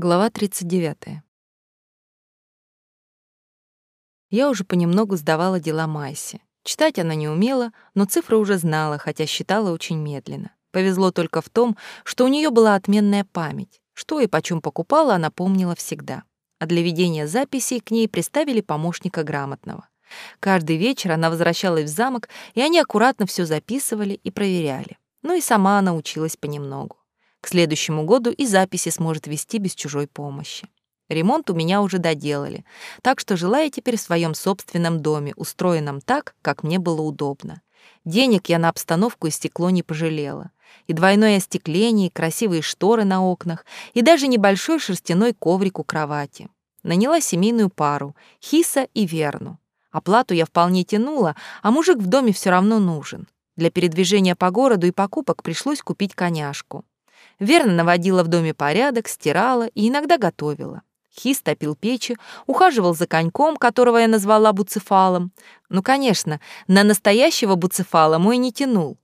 Глава 39. Я уже понемногу сдавала дела Майсе. Читать она не умела, но цифры уже знала, хотя считала очень медленно. Повезло только в том, что у нее была отменная память. Что и почем покупала, она помнила всегда. А для ведения записей к ней приставили помощника грамотного. Каждый вечер она возвращалась в замок, и они аккуратно все записывали и проверяли. Ну и сама она училась понемногу. К следующему году и записи сможет вести без чужой помощи. Ремонт у меня уже доделали, так что жила я теперь в своем собственном доме, устроенном так, как мне было удобно. Денег я на обстановку и стекло не пожалела. И двойное остекление, и красивые шторы на окнах, и даже небольшой шерстяной коврик у кровати. Наняла семейную пару — Хиса и Верну. Оплату я вполне тянула, а мужик в доме все равно нужен. Для передвижения по городу и покупок пришлось купить коняшку. Верно наводила в доме порядок, стирала и иногда готовила. Хис топил печи, ухаживал за коньком, которого я назвала буцефалом. Ну, конечно, на настоящего буцефала мой не тянул.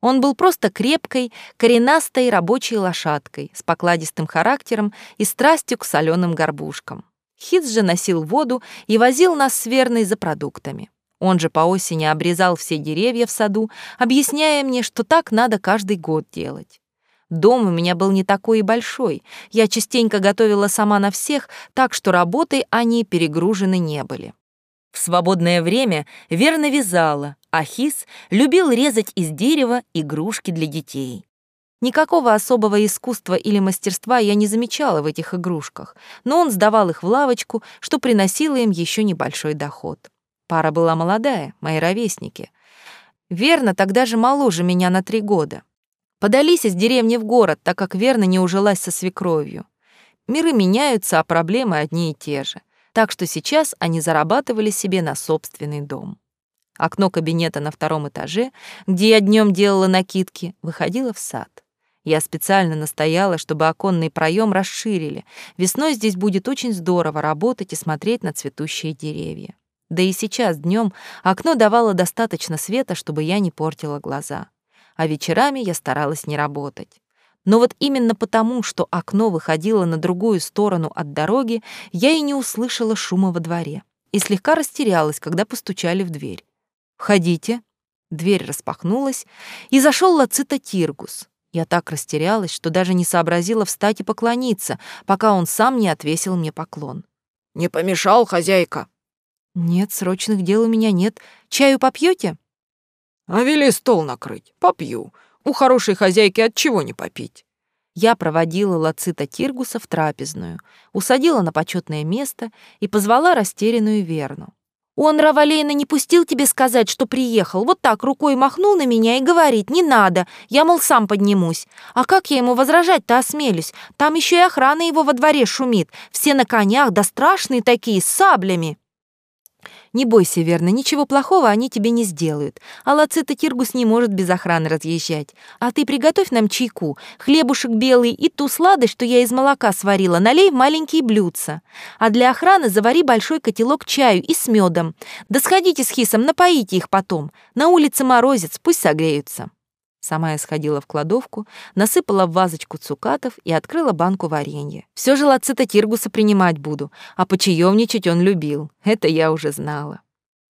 Он был просто крепкой, коренастой рабочей лошадкой с покладистым характером и страстью к соленым горбушкам. Хитс же носил воду и возил нас с Верной за продуктами. Он же по осени обрезал все деревья в саду, объясняя мне, что так надо каждый год делать. Дом у меня был не такой и большой. Я частенько готовила сама на всех, так что работой они перегружены не были. В свободное время верно вязала, а Хис любил резать из дерева игрушки для детей. Никакого особого искусства или мастерства я не замечала в этих игрушках, но он сдавал их в лавочку, что приносило им еще небольшой доход. Пара была молодая, мои ровесники. Верно, тогда же моложе меня на три года. Подались из деревни в город, так как верно не ужилась со свекровью. Миры меняются, а проблемы одни и те же. Так что сейчас они зарабатывали себе на собственный дом. Окно кабинета на втором этаже, где я днем делала накидки, выходило в сад. Я специально настояла, чтобы оконный проем расширили. Весной здесь будет очень здорово работать и смотреть на цветущие деревья. Да и сейчас днем окно давало достаточно света, чтобы я не портила глаза а вечерами я старалась не работать. Но вот именно потому, что окно выходило на другую сторону от дороги, я и не услышала шума во дворе и слегка растерялась, когда постучали в дверь. «Входите». Дверь распахнулась, и зашел Лацита Тиргус. Я так растерялась, что даже не сообразила встать и поклониться, пока он сам не отвесил мне поклон. «Не помешал, хозяйка?» «Нет, срочных дел у меня нет. Чаю попьете? А вели стол накрыть, попью. У хорошей хозяйки от чего не попить? Я проводила Лацита Тиргуса в трапезную, усадила на почетное место и позвала растерянную Верну. «Он, Равалейна, не пустил тебе сказать, что приехал. Вот так рукой махнул на меня и говорит, не надо, я, мол, сам поднимусь. А как я ему возражать-то осмелюсь? Там еще и охрана его во дворе шумит. Все на конях, да страшные такие, с саблями». Не бойся, верно, ничего плохого они тебе не сделают. А Лацита Киргус не может без охраны разъезжать. А ты приготовь нам чайку, хлебушек белый и ту сладость, что я из молока сварила, налей в маленькие блюдца. А для охраны завари большой котелок чаю и с медом. Да сходите с Хисом, напоите их потом. На улице морозец, пусть согреются. Сама я сходила в кладовку, насыпала в вазочку цукатов и открыла банку варенья. Все же лацита Тиргуса принимать буду, а почаевничать он любил. Это я уже знала.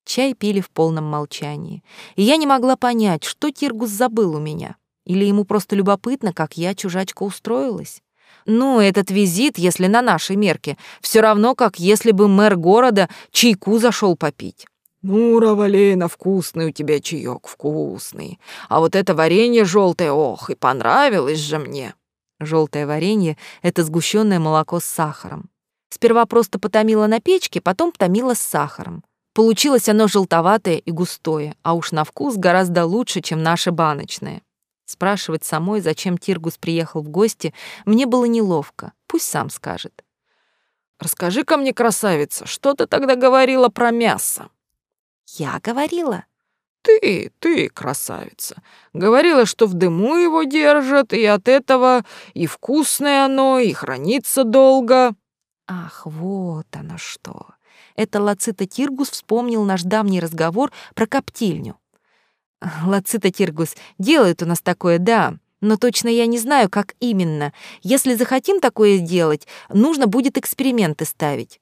Чай пили в полном молчании, и я не могла понять, что Тиргус забыл у меня. Или ему просто любопытно, как я, чужачка, устроилась. Ну, этот визит, если на нашей мерке, все равно, как если бы мэр города чайку зашел попить. «Ну, Равалейна, вкусный у тебя чаек, вкусный. А вот это варенье желтое, ох, и понравилось же мне». Желтое варенье — это сгущенное молоко с сахаром. Сперва просто потомила на печке, потом томила с сахаром. Получилось оно желтоватое и густое, а уж на вкус гораздо лучше, чем наше баночное. Спрашивать самой, зачем Тиргус приехал в гости, мне было неловко. Пусть сам скажет. «Расскажи-ка мне, красавица, что ты тогда говорила про мясо?» Я говорила. Ты, ты, красавица, говорила, что в дыму его держат, и от этого и вкусное оно, и хранится долго. Ах, вот оно что. Это Лацита Тиргус вспомнил наш давний разговор про коптильню. Лацита Тиргус делает у нас такое, да, Но точно я не знаю, как именно. Если захотим такое сделать, нужно будет эксперименты ставить.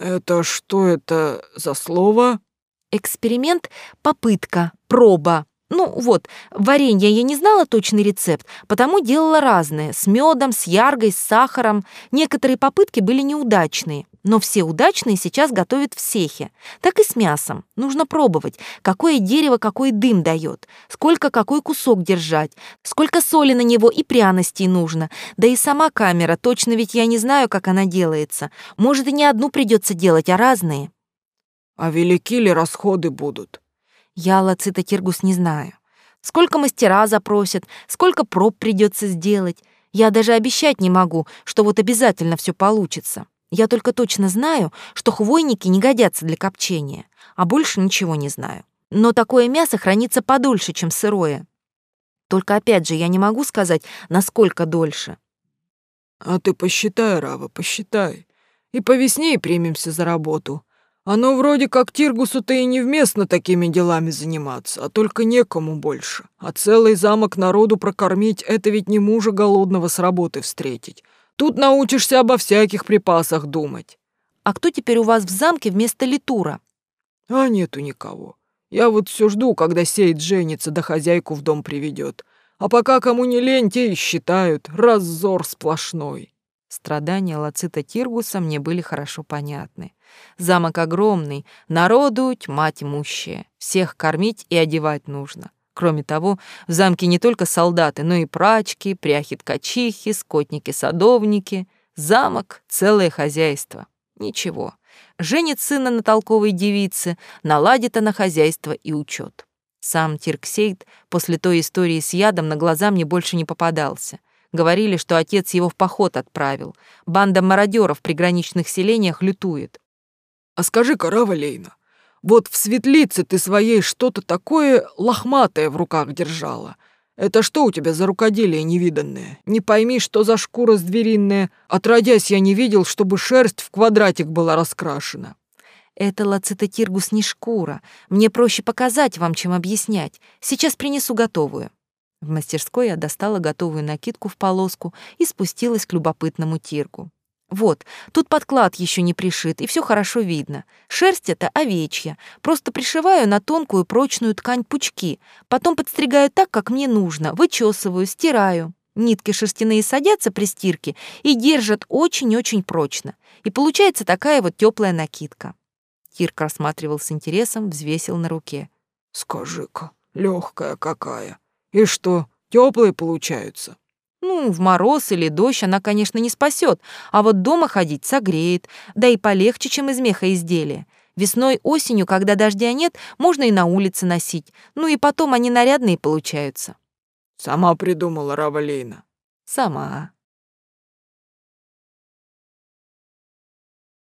Это что это за слово? Эксперимент — попытка, проба. Ну вот, варенье я не знала точный рецепт, потому делала разные, с медом, с яргой, с сахаром. Некоторые попытки были неудачные, но все удачные сейчас готовят в сехе. Так и с мясом. Нужно пробовать, какое дерево какой дым дает, сколько какой кусок держать, сколько соли на него и пряностей нужно. Да и сама камера, точно ведь я не знаю, как она делается. Может, и не одну придется делать, а разные. А велики ли расходы будут? Я Лацита Киргус не знаю. Сколько мастера запросят, сколько проб придется сделать. Я даже обещать не могу, что вот обязательно все получится. Я только точно знаю, что хвойники не годятся для копчения, а больше ничего не знаю. Но такое мясо хранится подольше, чем сырое. Только опять же, я не могу сказать, насколько дольше. А ты посчитай, Рава, посчитай. И по весне и примемся за работу. Оно вроде как Тиргусу-то и невместно такими делами заниматься, а только некому больше. А целый замок народу прокормить — это ведь не мужа голодного с работы встретить. Тут научишься обо всяких припасах думать. А кто теперь у вас в замке вместо Литура? А нету никого. Я вот все жду, когда сеет женится, да хозяйку в дом приведет. А пока кому не лень, те и считают. Раззор сплошной. Страдания Лацита Тиргуса мне были хорошо понятны. Замок огромный, народу тьма тьмущая. Всех кормить и одевать нужно. Кроме того, в замке не только солдаты, но и прачки, пряхи-ткачихи, скотники-садовники. Замок — целое хозяйство. Ничего. Женит сына на толковой девице, наладит она хозяйство и учет. Сам Тирксейд после той истории с ядом на глаза мне больше не попадался. Говорили, что отец его в поход отправил. Банда мародеров в приграничных селениях лютует. А скажи-ка, Рава Лейна, вот в светлице ты своей что-то такое лохматое в руках держала. Это что у тебя за рукоделие невиданное? Не пойми, что за шкура звериная. Отродясь, я не видел, чтобы шерсть в квадратик была раскрашена. Это лацитотиргус не шкура. Мне проще показать вам, чем объяснять. Сейчас принесу готовую. В мастерской я достала готовую накидку в полоску и спустилась к любопытному тиргу. Вот, тут подклад еще не пришит, и все хорошо видно. Шерсть это овечья. Просто пришиваю на тонкую прочную ткань пучки, потом подстригаю так, как мне нужно, вычесываю, стираю. Нитки шерстяные садятся при стирке и держат очень-очень прочно. И получается такая вот теплая накидка. Кирк рассматривал с интересом, взвесил на руке. «Скажи-ка, легкая какая. И что, теплые получаются?» Ну, в мороз или дождь она, конечно, не спасет, а вот дома ходить согреет, да и полегче, чем из меха изделия. Весной, осенью, когда дождя нет, можно и на улице носить. Ну и потом они нарядные получаются. Сама придумала Равалейна. Сама.